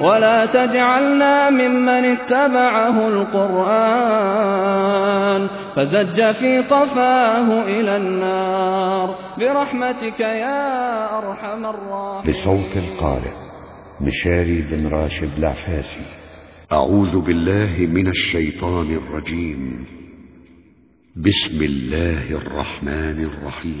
ولا تجعلنا ممن اتبعه القرآن فزج في قفاه إلى النار برحمتك يا أرحم الراحمين. بصوت القارئ مشاري بن راشد العفاسي. أعوذ بالله من الشيطان الرجيم. بسم الله الرحمن الرحيم.